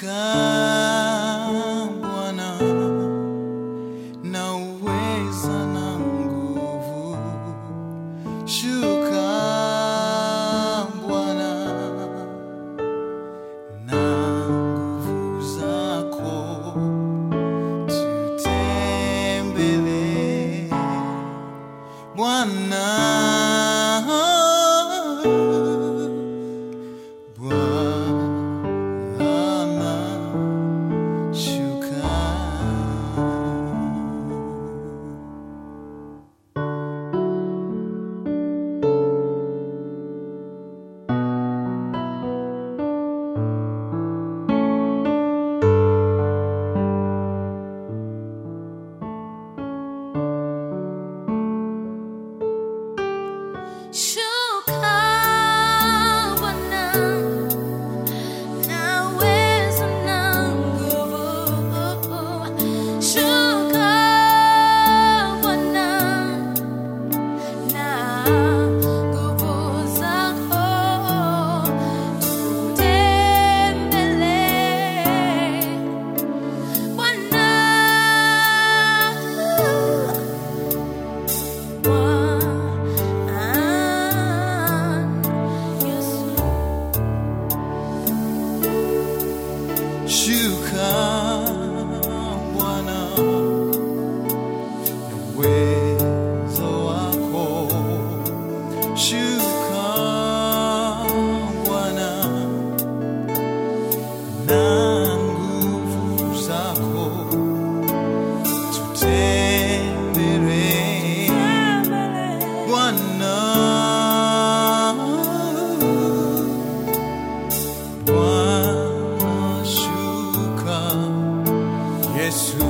come. Jesús.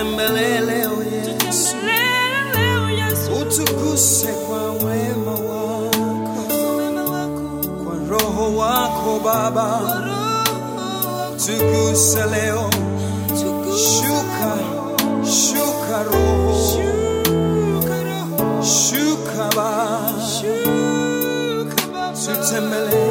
Oh tutembelee oh Yesu, utukuse kwa wema wako, kwa roho wako Baba, tukuse leo, shuka shuka roho, shuka Baba, tutembelee